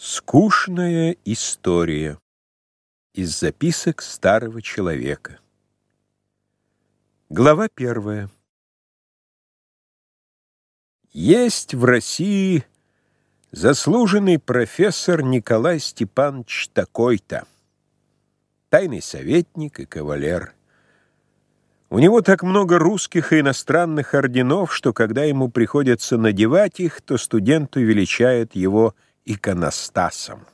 Скучная история из записок старого человека. Глава первая. Есть в России заслуженный профессор Николай Степанович такой-то, тайный советник и кавалер. У него так много русских и иностранных орденов, что когда ему приходится надевать их, то студенту величает его иконостасом.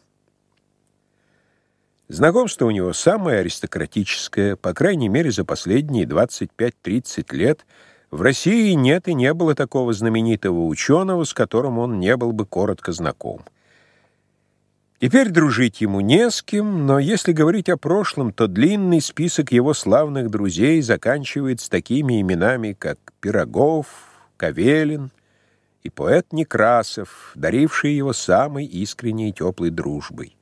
Знакомство у него самое аристократическое, по крайней мере, за последние 25-30 лет. В России нет и не было такого знаменитого ученого, с которым он не был бы коротко знаком. Теперь дружить ему не с кем, но если говорить о прошлом, то длинный список его славных друзей заканчивается такими именами, как Пирогов, Кавелин, и поэт Некрасов, даривший его самой искренней и теплой дружбой.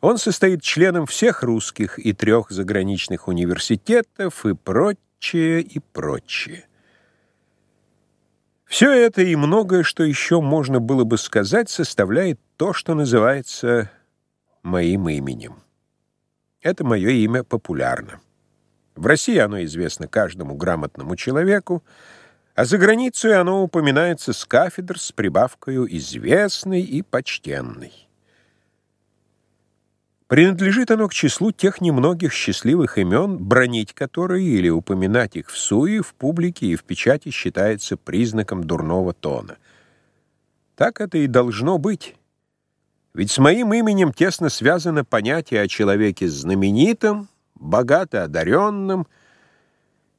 Он состоит членом всех русских и трех заграничных университетов и прочее, и прочее. Все это и многое, что еще можно было бы сказать, составляет то, что называется моим именем. Это мое имя популярно. В России оно известно каждому грамотному человеку, а за границей оно упоминается с кафедр с прибавкою «известный» и «почтенный». Принадлежит оно к числу тех немногих счастливых имен, бронить которые или упоминать их в суе, в публике и в печати считается признаком дурного тона. Так это и должно быть. Ведь с моим именем тесно связано понятие о человеке знаменитом, богато одаренном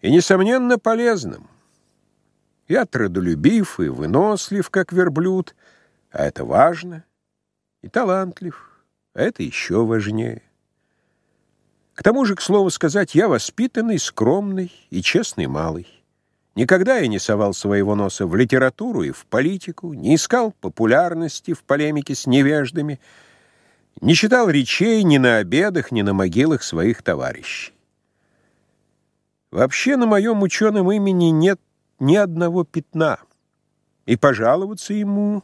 и, несомненно, полезном. Я трудолюбив и вынослив, как верблюд, а это важно, и талантлив, а это еще важнее. К тому же, к слову сказать, я воспитанный, скромный и честный малый. Никогда я не совал своего носа в литературу и в политику, не искал популярности в полемике с невеждами, не читал речей ни на обедах, ни на могилах своих товарищей. Вообще на моем ученом имени нет ни одного пятна, и пожаловаться ему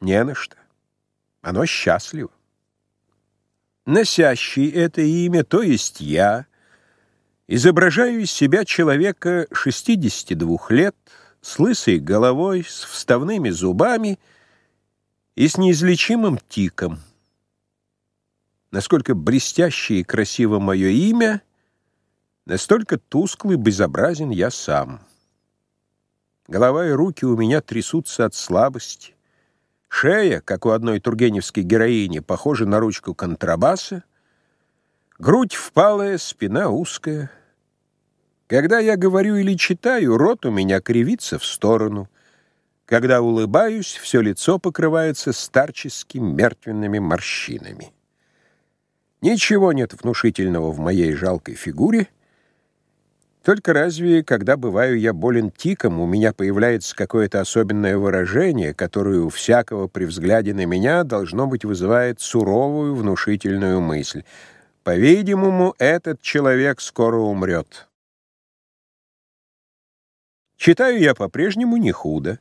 не на что. Оно счастливо. Носящий это имя, то есть я, изображаю из себя человека 62 лет, с лысой головой, с вставными зубами и с неизлечимым тиком. Насколько блестяще и красиво мое имя, настолько тусклый, безобразен я сам. Голова и руки у меня трясутся от слабости. Шея, как у одной тургеневской героини, похожа на ручку контрабаса. Грудь впалая, спина узкая. Когда я говорю или читаю, рот у меня кривится в сторону. Когда улыбаюсь, все лицо покрывается старческими мертвенными морщинами. Ничего нет внушительного в моей жалкой фигуре — только разве, когда бываю я болен тиком, у меня появляется какое-то особенное выражение, которое у всякого при взгляде на меня должно быть вызывает суровую внушительную мысль. По-видимому, этот человек скоро умрет. Читаю я по-прежнему не худо.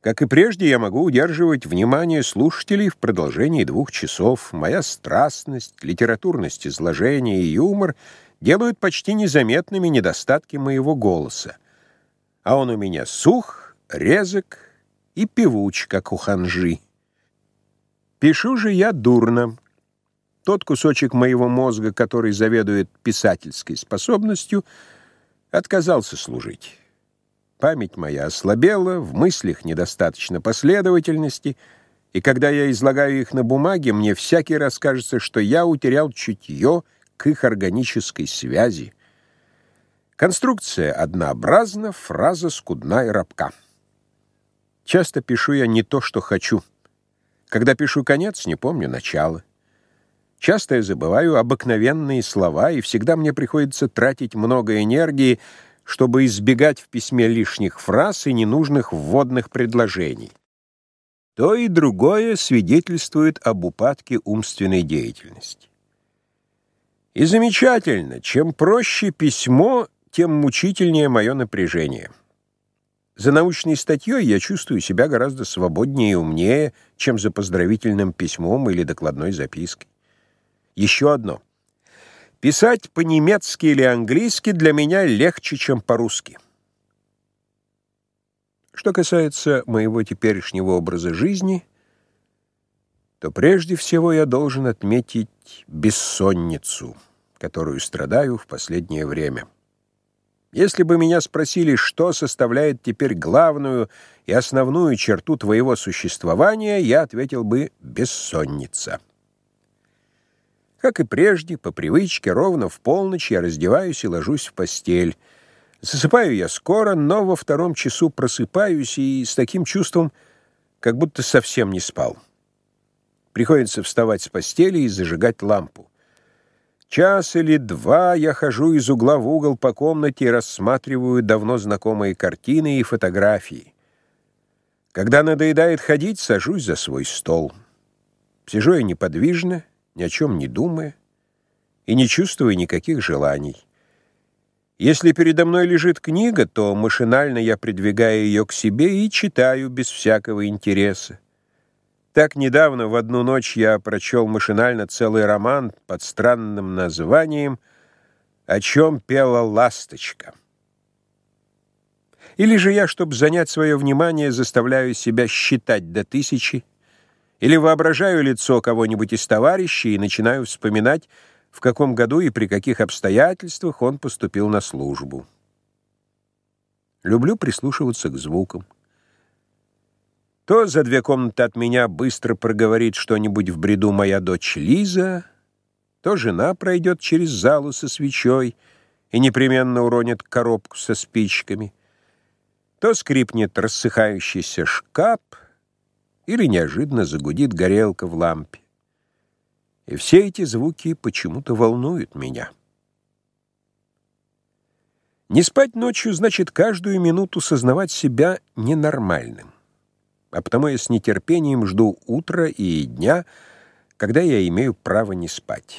Как и прежде, я могу удерживать внимание слушателей в продолжении двух часов. Моя страстность, литературность изложения и юмор — делают почти незаметными недостатки моего голоса. А он у меня сух, резок и певуч, как у ханжи. Пишу же я дурно. Тот кусочек моего мозга, который заведует писательской способностью, отказался служить. Память моя ослабела, в мыслях недостаточно последовательности, и когда я излагаю их на бумаге, мне всякий раз кажется, что я утерял чутье к их органической связи. Конструкция однообразна, фраза скудна и рабка. Часто пишу я не то, что хочу. Когда пишу конец, не помню начало. Часто я забываю обыкновенные слова, и всегда мне приходится тратить много энергии, чтобы избегать в письме лишних фраз и ненужных вводных предложений. То и другое свидетельствует об упадке умственной деятельности. И замечательно, чем проще письмо, тем мучительнее мое напряжение. За научной статьей я чувствую себя гораздо свободнее и умнее, чем за поздравительным письмом или докладной запиской. Еще одно. Писать по-немецки или английски для меня легче, чем по-русски. Что касается моего теперешнего образа жизни, то прежде всего я должен отметить бессонницу, которую страдаю в последнее время. Если бы меня спросили, что составляет теперь главную и основную черту твоего существования, я ответил бы «бессонница». Как и прежде, по привычке, ровно в полночь я раздеваюсь и ложусь в постель. Засыпаю я скоро, но во втором часу просыпаюсь и с таким чувством, как будто совсем не спал. Приходится вставать с постели и зажигать лампу. Час или два я хожу из угла в угол по комнате и рассматриваю давно знакомые картины и фотографии. Когда надоедает ходить, сажусь за свой стол. Сижу я неподвижно, ни о чем не думая, и не чувствуя никаких желаний. Если передо мной лежит книга, то машинально я придвигаю ее к себе и читаю без всякого интереса. Так недавно в одну ночь я прочел машинально целый роман под странным названием «О чем пела ласточка». Или же я, чтобы занять свое внимание, заставляю себя считать до тысячи, или воображаю лицо кого-нибудь из товарищей и начинаю вспоминать, в каком году и при каких обстоятельствах он поступил на службу. Люблю прислушиваться к звукам. То за две комнаты от меня быстро проговорит что-нибудь в бреду моя дочь Лиза, то жена пройдет через залу со свечой и непременно уронит коробку со спичками, то скрипнет рассыхающийся шкаф или неожиданно загудит горелка в лампе. И все эти звуки почему-то волнуют меня. Не спать ночью значит каждую минуту сознавать себя ненормальным а потому я с нетерпением жду утра и дня, когда я имею право не спать.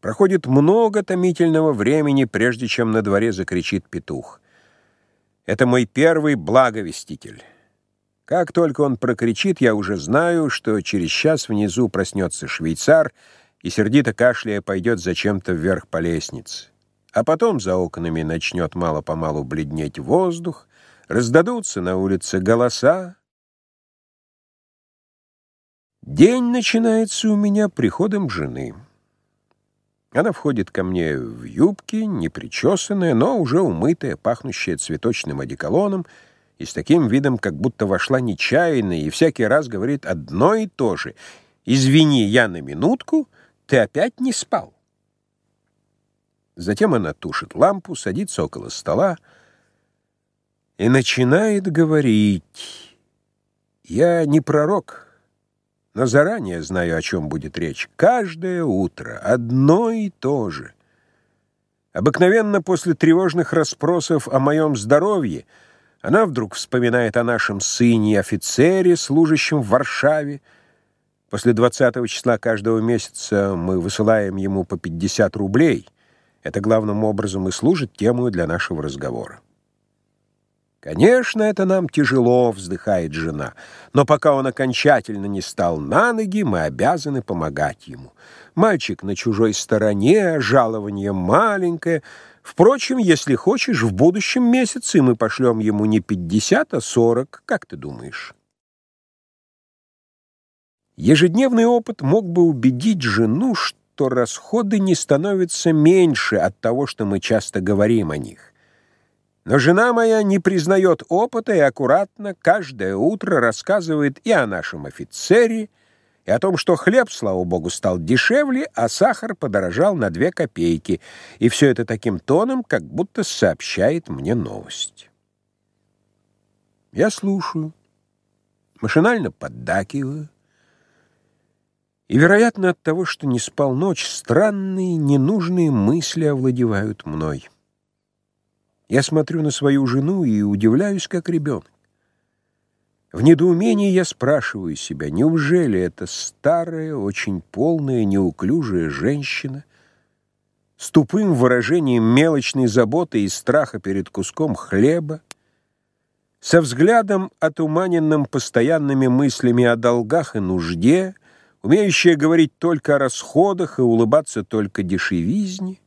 Проходит много томительного времени, прежде чем на дворе закричит петух. Это мой первый благовеститель. Как только он прокричит, я уже знаю, что через час внизу проснется швейцар и, сердито кашляя, пойдет зачем-то вверх по лестнице. А потом за окнами начнет мало-помалу бледнеть воздух, раздадутся на улице голоса, День начинается у меня приходом жены. Она входит ко мне в юбке, непричесанная, но уже умытая, пахнущая цветочным одеколоном, и с таким видом, как будто вошла нечаянно, и всякий раз говорит одно и то же. «Извини, я на минутку, ты опять не спал». Затем она тушит лампу, садится около стола и начинает говорить. «Я не пророк» но заранее знаю, о чем будет речь. Каждое утро одно и то же. Обыкновенно после тревожных расспросов о моем здоровье она вдруг вспоминает о нашем сыне и офицере, служащем в Варшаве. После 20 числа каждого месяца мы высылаем ему по 50 рублей. Это главным образом и служит темой для нашего разговора. «Конечно, это нам тяжело», — вздыхает жена, «но пока он окончательно не стал на ноги, мы обязаны помогать ему. Мальчик на чужой стороне, жалование маленькое. Впрочем, если хочешь, в будущем месяце мы пошлем ему не пятьдесят, а сорок. Как ты думаешь?» Ежедневный опыт мог бы убедить жену, что расходы не становятся меньше от того, что мы часто говорим о них. Но жена моя не признает опыта и аккуратно каждое утро рассказывает и о нашем офицере, и о том, что хлеб, слава богу, стал дешевле, а сахар подорожал на две копейки, и все это таким тоном, как будто сообщает мне новость. Я слушаю, машинально поддакиваю, и, вероятно, от того, что не спал ночь, странные, ненужные мысли овладевают мной. Я смотрю на свою жену и удивляюсь, как ребенок. В недоумении я спрашиваю себя, неужели эта старая, очень полная, неуклюжая женщина с тупым выражением мелочной заботы и страха перед куском хлеба, Со взглядом, отуманенным постоянными мыслями о долгах и нужде, умеющая говорить только о расходах и улыбаться только дешевизне,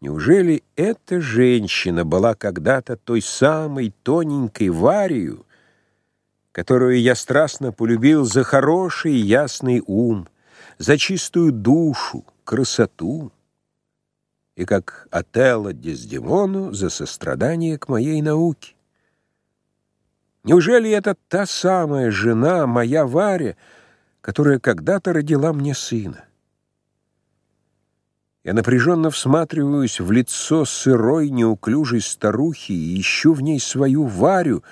Неужели эта женщина была когда-то той самой тоненькой Варию, которую я страстно полюбил за хороший ясный ум, за чистую душу, красоту и, как Отелло Дездемону, за сострадание к моей науке? Неужели это та самая жена, моя Варя, которая когда-то родила мне сына? Я напряженно всматриваюсь в лицо сырой, неуклюжей старухи и ищу в ней свою Варю,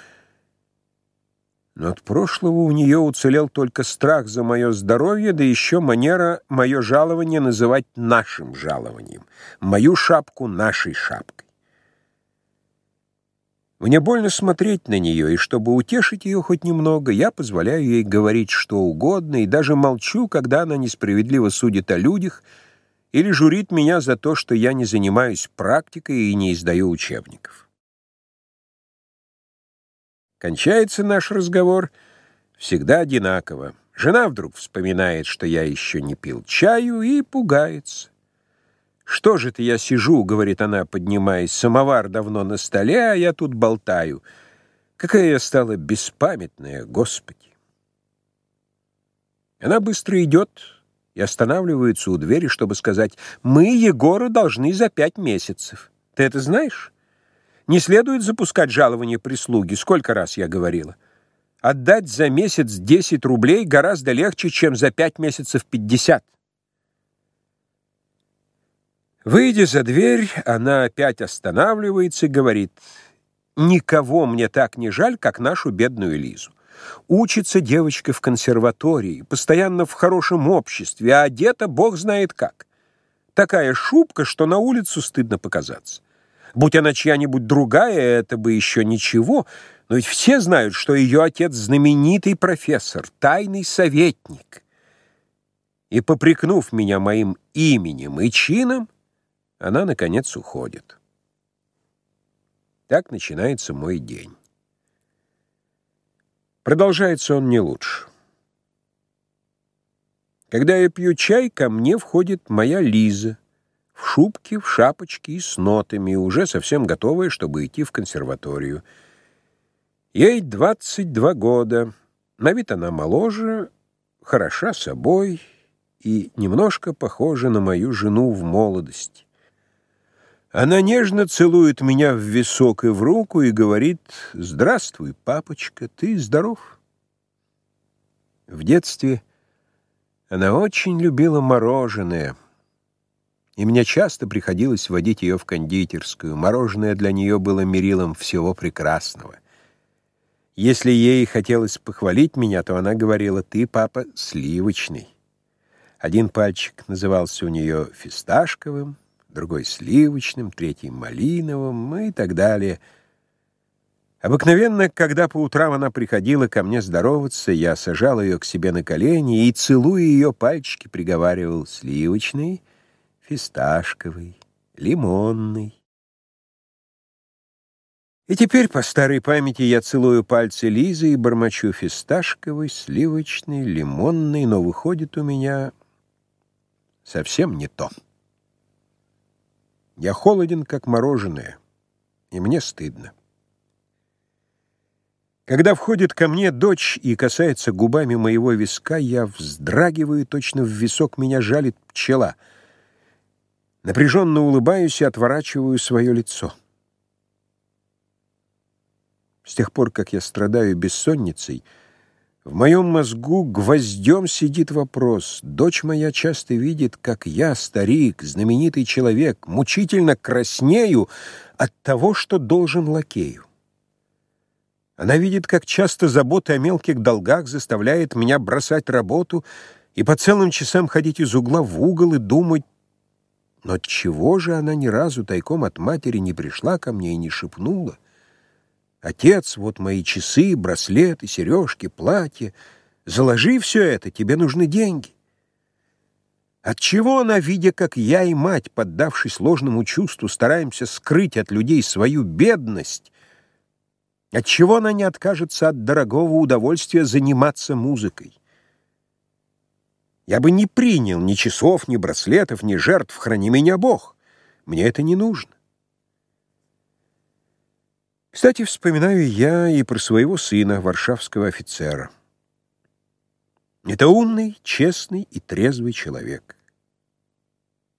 но от прошлого у нее уцелел только страх за мое здоровье, да еще манера мое жалование называть нашим жалованием, мою шапку нашей шапкой. Мне больно смотреть на нее, и чтобы утешить ее хоть немного, я позволяю ей говорить что угодно и даже молчу, когда она несправедливо судит о людях, или журит меня за то, что я не занимаюсь практикой и не издаю учебников. Кончается наш разговор всегда одинаково. Жена вдруг вспоминает, что я еще не пил чаю, и пугается. «Что же ты я сижу?» — говорит она, поднимаясь. «Самовар давно на столе, а я тут болтаю. Какая я стала беспамятная, Господи!» Она быстро идет, и останавливается у двери, чтобы сказать «Мы Егору должны за пять месяцев». Ты это знаешь? Не следует запускать жалование прислуги, сколько раз я говорила. Отдать за месяц 10 рублей гораздо легче, чем за пять месяцев 50. Выйдя за дверь, она опять останавливается и говорит «Никого мне так не жаль, как нашу бедную Лизу. Учится девочка в консерватории, постоянно в хорошем обществе, а одета бог знает как. Такая шубка, что на улицу стыдно показаться. Будь она чья-нибудь другая, это бы еще ничего, но ведь все знают, что ее отец знаменитый профессор, тайный советник. И, попрекнув меня моим именем и чином, она, наконец, уходит. Так начинается мой день. Продолжается он не лучше. Когда я пью чай, ко мне входит моя Лиза в шубке, в шапочке и с нотами, уже совсем готовая, чтобы идти в консерваторию. Ей 22 года. На вид она моложе, хороша собой и немножко похожа на мою жену в молодости. Она нежно целует меня в висок и в руку и говорит «Здравствуй, папочка, ты здоров?» В детстве она очень любила мороженое, и мне часто приходилось водить ее в кондитерскую. Мороженое для нее было мерилом всего прекрасного. Если ей хотелось похвалить меня, то она говорила «Ты, папа, сливочный». Один пальчик назывался у нее фисташковым, другой сливочным, третий малиновым и так далее. Обыкновенно, когда по утрам она приходила ко мне здороваться, я сажал ее к себе на колени и, целуя ее пальчики, приговаривал сливочный, фисташковый, лимонный. И теперь по старой памяти я целую пальцы Лизы и бормочу фисташковый, сливочный, лимонный, но выходит у меня совсем не то. Я холоден, как мороженое, и мне стыдно. Когда входит ко мне дочь и касается губами моего виска, я вздрагиваю, точно в висок меня жалит пчела. Напряженно улыбаюсь и отворачиваю свое лицо. С тех пор, как я страдаю бессонницей, в моем мозгу гвоздем сидит вопрос. Дочь моя часто видит, как я, старик, знаменитый человек, мучительно краснею от того, что должен лакею. Она видит, как часто забота о мелких долгах заставляет меня бросать работу и по целым часам ходить из угла в угол и думать, но чего же она ни разу тайком от матери не пришла ко мне и не шепнула? Отец, вот мои часы, браслеты, сережки, платье. Заложи все это, тебе нужны деньги. Отчего она, видя, как я и мать, поддавшись ложному чувству, стараемся скрыть от людей свою бедность, Отчего она не откажется от дорогого удовольствия заниматься музыкой? Я бы не принял ни часов, ни браслетов, ни жертв, храни меня Бог. Мне это не нужно. Кстати, вспоминаю я и про своего сына, варшавского офицера. Это умный, честный и трезвый человек.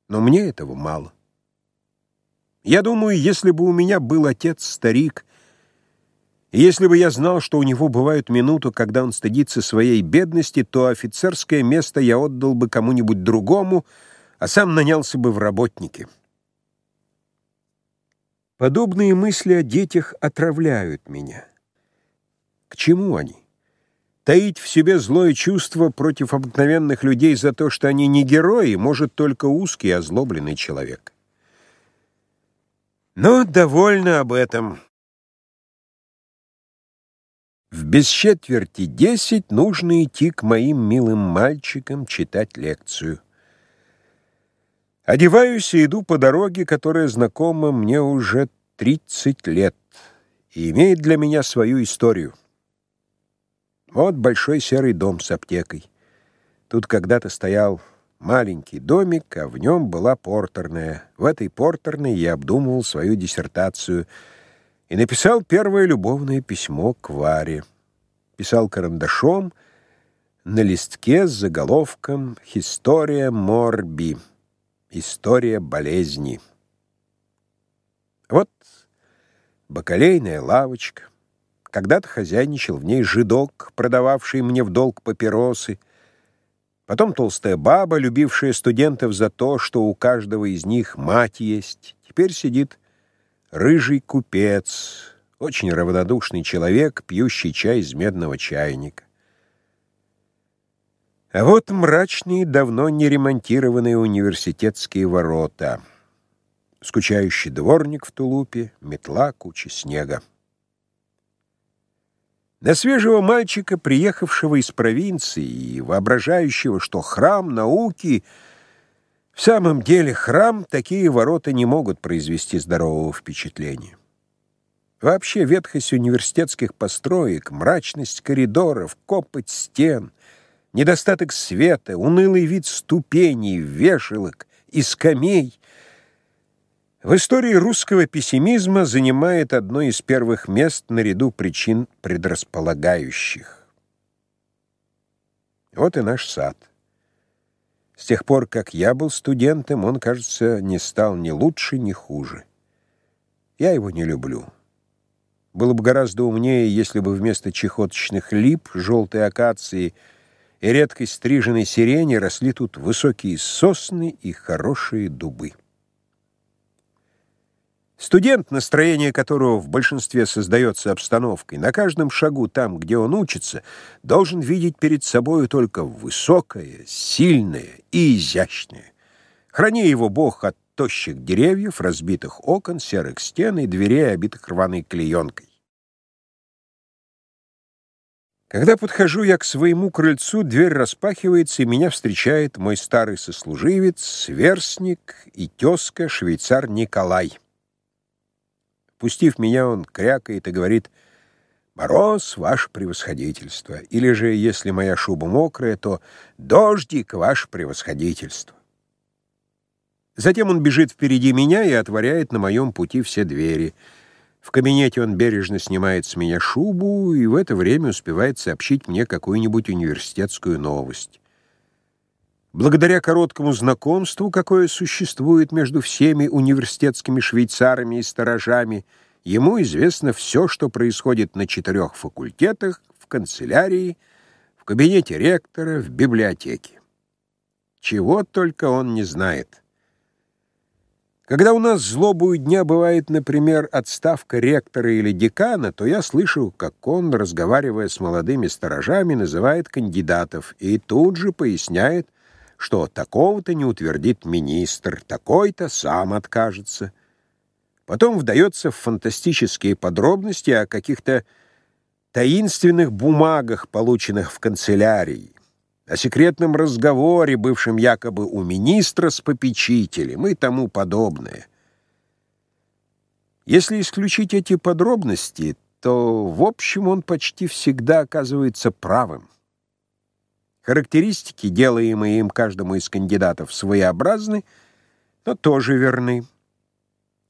Но мне этого мало. Я думаю, если бы у меня был отец-старик, если бы я знал, что у него бывают минуты, когда он стыдится своей бедности, то офицерское место я отдал бы кому-нибудь другому, а сам нанялся бы в работники. Подобные мысли о детях отравляют меня. К чему они? Таить в себе злое чувство против обыкновенных людей за то, что они не герои, может только узкий озлобленный человек. Но довольно об этом. В без четверти десять нужно идти к моим милым мальчикам читать лекцию. Одеваюсь и иду по дороге, которая знакома мне уже тридцать лет и имеет для меня свою историю. Вот большой серый дом с аптекой. Тут когда-то стоял маленький домик, а в нем была портерная. В этой портерной я обдумывал свою диссертацию — и написал первое любовное письмо к Варе. Писал карандашом на листке с заголовком «История морби» — «История болезни». Вот бакалейная лавочка. Когда-то хозяйничал в ней жидок, продававший мне в долг папиросы. Потом толстая баба, любившая студентов за то, что у каждого из них мать есть. Теперь сидит Рыжий купец, очень равнодушный человек, пьющий чай из медного чайника. А вот мрачные, давно не ремонтированные университетские ворота. Скучающий дворник в тулупе, метла, куча снега. На свежего мальчика, приехавшего из провинции и воображающего, что храм науки — в самом деле, храм такие ворота не могут произвести здорового впечатления. Вообще, ветхость университетских построек, мрачность коридоров, копоть стен, недостаток света, унылый вид ступеней, вешалок и скамей в истории русского пессимизма занимает одно из первых мест наряду причин предрасполагающих. Вот и наш сад. С тех пор, как я был студентом, он, кажется, не стал ни лучше, ни хуже. Я его не люблю. Было бы гораздо умнее, если бы вместо чехоточных лип, желтой акации и редкой стриженной сирени росли тут высокие сосны и хорошие дубы. Студент, настроение которого в большинстве создается обстановкой, на каждом шагу там, где он учится, должен видеть перед собой только высокое, сильное и изящное. Храни его Бог от тощих деревьев, разбитых окон, серых стен и дверей, обитых рваной клеенкой. Когда подхожу я к своему крыльцу, дверь распахивается, и меня встречает мой старый сослуживец, сверстник и тезка, швейцар Николай. Пустив меня, он крякает и говорит «Мороз, ваше превосходительство», или же, если моя шуба мокрая, то «Дождик, ваше превосходительство». Затем он бежит впереди меня и отворяет на моем пути все двери. В кабинете он бережно снимает с меня шубу и в это время успевает сообщить мне какую-нибудь университетскую новость. Благодаря короткому знакомству, какое существует между всеми университетскими швейцарами и сторожами, ему известно все, что происходит на четырех факультетах, в канцелярии, в кабинете ректора, в библиотеке. Чего только он не знает. Когда у нас злобую дня бывает, например, отставка ректора или декана, то я слышу, как он, разговаривая с молодыми сторожами, называет кандидатов и тут же поясняет, что такого-то не утвердит министр, такой-то сам откажется. Потом вдается в фантастические подробности о каких-то таинственных бумагах, полученных в канцелярии, о секретном разговоре, бывшем якобы у министра с попечителем и тому подобное. Если исключить эти подробности, то в общем он почти всегда оказывается правым. Характеристики, делаемые им каждому из кандидатов, своеобразны, но тоже верны.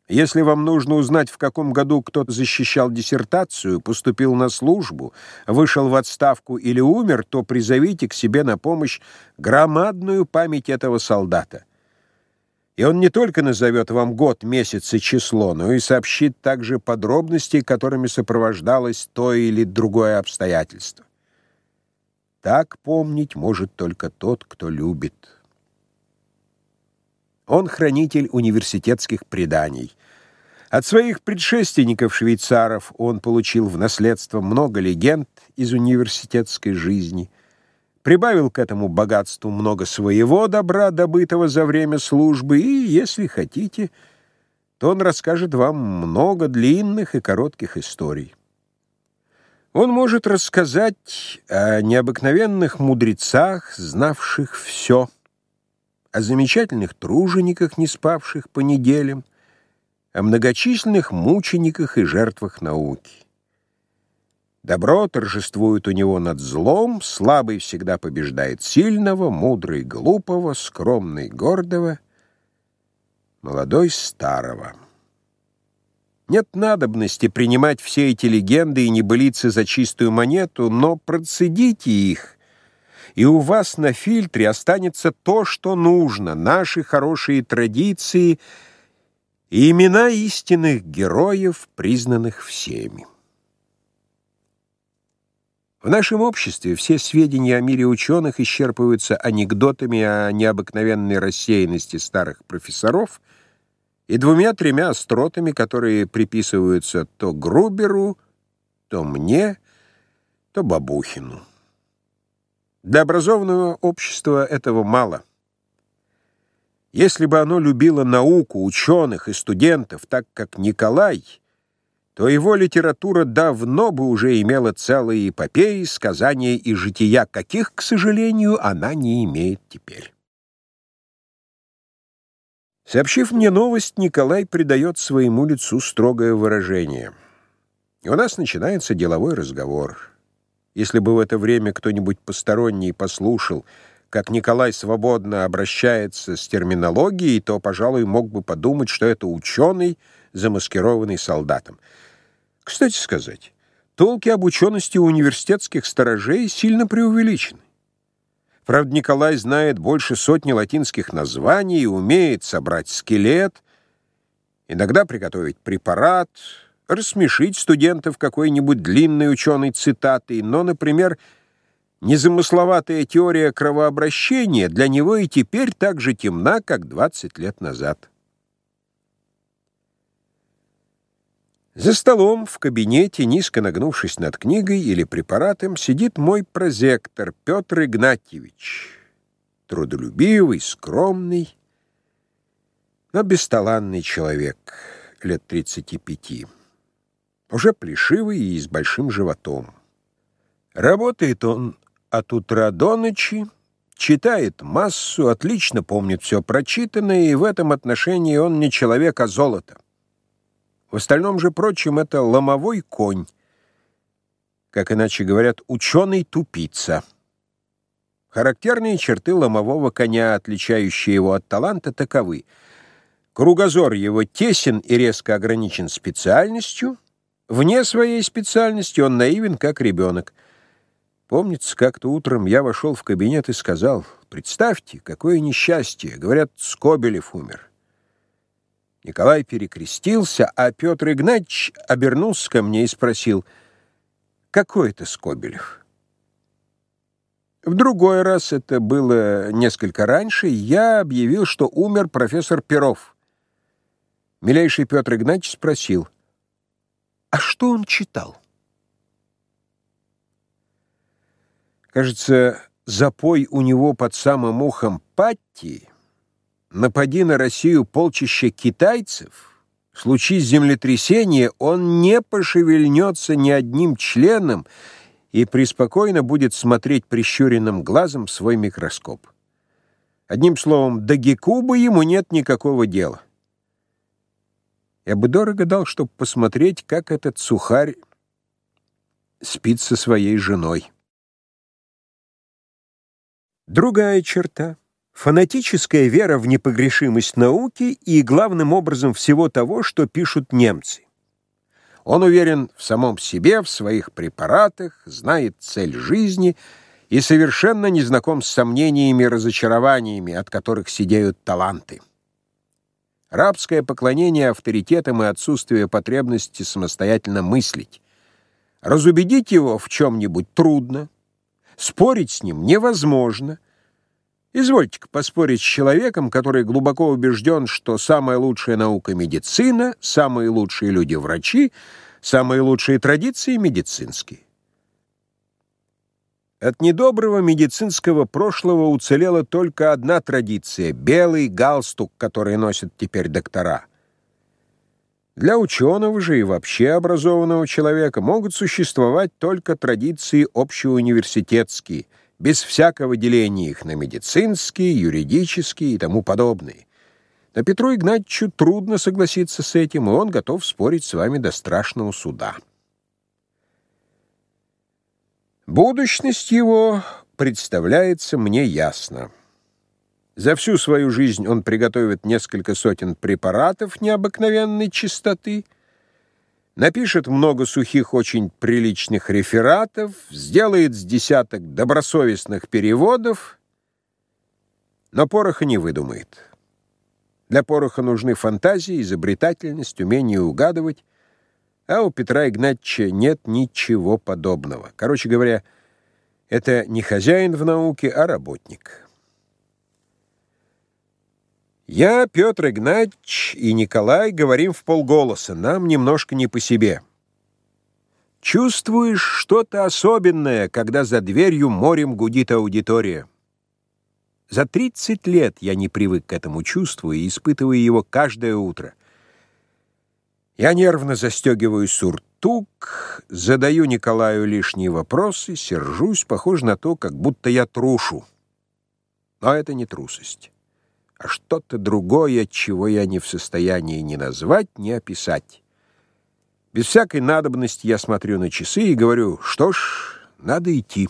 Если вам нужно узнать, в каком году кто-то защищал диссертацию, поступил на службу, вышел в отставку или умер, то призовите к себе на помощь громадную память этого солдата. И он не только назовет вам год, месяц и число, но и сообщит также подробности, которыми сопровождалось то или другое обстоятельство. Так помнить может только тот, кто любит. Он хранитель университетских преданий. От своих предшественников-швейцаров он получил в наследство много легенд из университетской жизни, прибавил к этому богатству много своего добра, добытого за время службы, и, если хотите, то он расскажет вам много длинных и коротких историй. Он может рассказать о необыкновенных мудрецах, знавших все, о замечательных тружениках, не спавших по неделям, о многочисленных мучениках и жертвах науки. Добро торжествует у него над злом, слабый всегда побеждает сильного, мудрый — глупого, скромный — гордого, молодой — старого. Нет надобности принимать все эти легенды и небылицы за чистую монету, но процедите их, и у вас на фильтре останется то, что нужно, наши хорошие традиции и имена истинных героев, признанных всеми. В нашем обществе все сведения о мире ученых исчерпываются анекдотами о необыкновенной рассеянности старых профессоров и двумя-тремя остротами, которые приписываются то Груберу, то мне, то Бабухину. Для образованного общества этого мало. Если бы оно любило науку, ученых и студентов, так как Николай, то его литература давно бы уже имела целые эпопеи, сказания и жития, каких, к сожалению, она не имеет теперь. Сообщив мне новость, Николай придает своему лицу строгое выражение. И у нас начинается деловой разговор — если бы в это время кто-нибудь посторонний послушал, как Николай свободно обращается с терминологией, то, пожалуй, мог бы подумать, что это ученый, замаскированный солдатом. Кстати сказать, толки об учености университетских сторожей сильно преувеличены. Правда, Николай знает больше сотни латинских названий и умеет собрать скелет, иногда приготовить препарат — рассмешить студентов какой-нибудь длинной ученой цитатой, но, например, незамысловатая теория кровообращения для него и теперь так же темна, как 20 лет назад. За столом в кабинете, низко нагнувшись над книгой или препаратом, сидит мой прозектор Петр Игнатьевич, трудолюбивый, скромный, но бесталанный человек лет 35 уже плешивый и с большим животом. Работает он от утра до ночи, читает массу, отлично помнит все прочитанное, и в этом отношении он не человек, а золото. В остальном же прочем это ломовой конь, как иначе говорят, ученый-тупица. Характерные черты ломового коня, отличающие его от таланта, таковы. Кругозор его тесен и резко ограничен специальностью — Вне своей специальности он наивен, как ребенок. Помнится, как-то утром я вошел в кабинет и сказал, «Представьте, какое несчастье! Говорят, Скобелев умер». Николай перекрестился, а Петр Игнатьевич обернулся ко мне и спросил, «Какой это Скобелев?» В другой раз, это было несколько раньше, я объявил, что умер профессор Перов. Милейший Петр Игнатьевич спросил, а что он читал? Кажется, запой у него под самым ухом Патти, напади на Россию полчища китайцев, случись землетрясение, он не пошевельнется ни одним членом и преспокойно будет смотреть прищуренным глазом свой микроскоп. Одним словом, до Гекуба ему нет никакого дела. Я бы дорого дал, чтобы посмотреть, как этот сухарь спит со своей женой. Другая черта — фанатическая вера в непогрешимость науки и, главным образом, всего того, что пишут немцы. Он уверен в самом себе, в своих препаратах, знает цель жизни и совершенно не знаком с сомнениями и разочарованиями, от которых сидеют таланты. Рабское поклонение авторитетам и отсутствие потребности самостоятельно мыслить. Разубедить его в чем-нибудь трудно, спорить с ним невозможно. Извольте-ка поспорить с человеком, который глубоко убежден, что самая лучшая наука — медицина, самые лучшие люди — врачи, самые лучшие традиции — медицинские. От недоброго медицинского прошлого уцелела только одна традиция — белый галстук, который носят теперь доктора. Для ученого же и вообще образованного человека могут существовать только традиции общеуниверситетские, без всякого деления их на медицинские, юридические и тому подобные. Но Петру Игнатьевичу трудно согласиться с этим, и он готов спорить с вами до страшного суда. Будущность его представляется мне ясно. За всю свою жизнь он приготовит несколько сотен препаратов необыкновенной чистоты, напишет много сухих, очень приличных рефератов, сделает с десяток добросовестных переводов, но пороха не выдумает. Для пороха нужны фантазии, изобретательность, умение угадывать, а у Петра Игнатьевича нет ничего подобного. Короче говоря, это не хозяин в науке, а работник. Я, Петр Игнатьевич и Николай говорим в полголоса, нам немножко не по себе. Чувствуешь что-то особенное, когда за дверью морем гудит аудитория. За 30 лет я не привык к этому чувству и испытываю его каждое утро — я нервно застегиваю суртук, задаю Николаю лишние вопросы, сержусь, похоже на то, как будто я трушу. Но это не трусость, а что-то другое, чего я не в состоянии ни назвать, ни описать. Без всякой надобности я смотрю на часы и говорю, что ж, надо идти.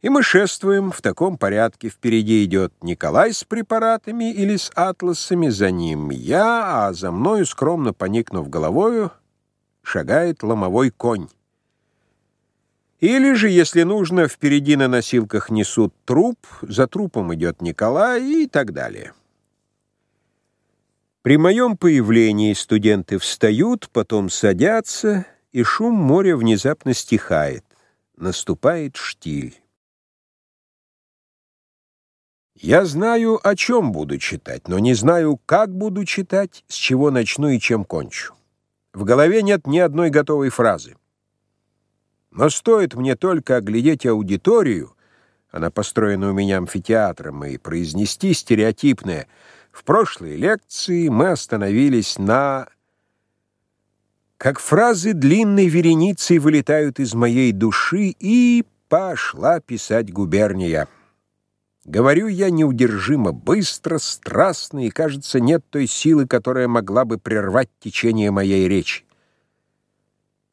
И мы шествуем в таком порядке. Впереди идет Николай с препаратами или с атласами, за ним я, а за мною, скромно поникнув головою, шагает ломовой конь. Или же, если нужно, впереди на носилках несут труп, за трупом идет Николай и так далее. При моем появлении студенты встают, потом садятся, и шум моря внезапно стихает. Наступает штиль. Я знаю, о чем буду читать, но не знаю, как буду читать, с чего начну и чем кончу. В голове нет ни одной готовой фразы. Но стоит мне только оглядеть аудиторию, она построена у меня амфитеатром, и произнести стереотипное «В прошлой лекции мы остановились на...» Как фразы длинной вереницей вылетают из моей души, и пошла писать губерния. Говорю я неудержимо, быстро, страстно, и, кажется, нет той силы, которая могла бы прервать течение моей речи.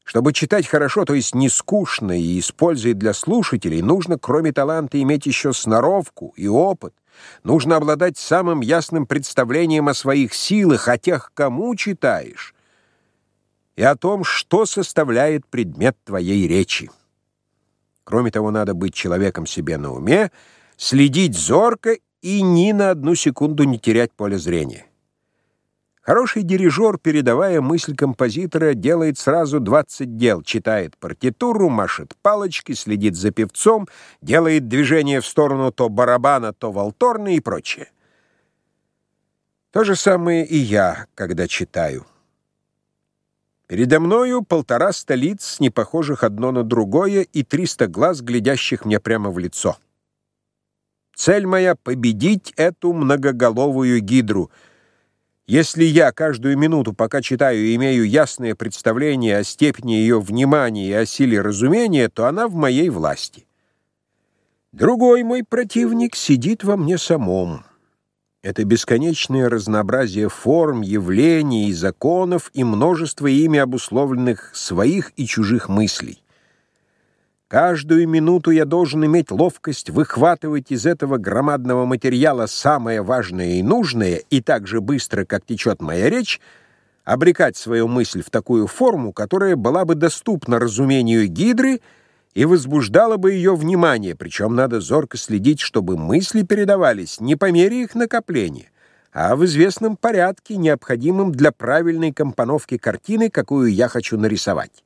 Чтобы читать хорошо, то есть не скучно и используя для слушателей, нужно, кроме таланта, иметь еще сноровку и опыт. Нужно обладать самым ясным представлением о своих силах, о тех, кому читаешь, и о том, что составляет предмет твоей речи. Кроме того, надо быть человеком себе на уме, следить зорко и ни на одну секунду не терять поле зрения. Хороший дирижер, передавая мысль композитора, делает сразу 20 дел, читает партитуру, машет палочки, следит за певцом, делает движение в сторону то барабана, то волторны и прочее. То же самое и я, когда читаю. Передо мною полтора столиц, не похожих одно на другое, и триста глаз, глядящих мне прямо в лицо. Цель моя — победить эту многоголовую гидру. Если я каждую минуту, пока читаю, имею ясное представление о степени ее внимания и о силе разумения, то она в моей власти. Другой мой противник сидит во мне самом. Это бесконечное разнообразие форм, явлений законов и множество ими обусловленных своих и чужих мыслей. Каждую минуту я должен иметь ловкость выхватывать из этого громадного материала самое важное и нужное, и так же быстро, как течет моя речь, обрекать свою мысль в такую форму, которая была бы доступна разумению гидры и возбуждала бы ее внимание, причем надо зорко следить, чтобы мысли передавались не по мере их накопления, а в известном порядке, необходимом для правильной компоновки картины, какую я хочу нарисовать.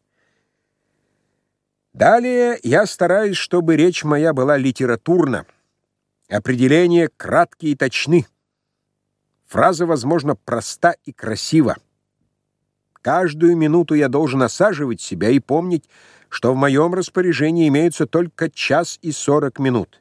Далее я стараюсь, чтобы речь моя была литературна, определения краткие и точны, фраза, возможно, проста и красива. Каждую минуту я должен осаживать себя и помнить, что в моем распоряжении имеются только час и сорок минут.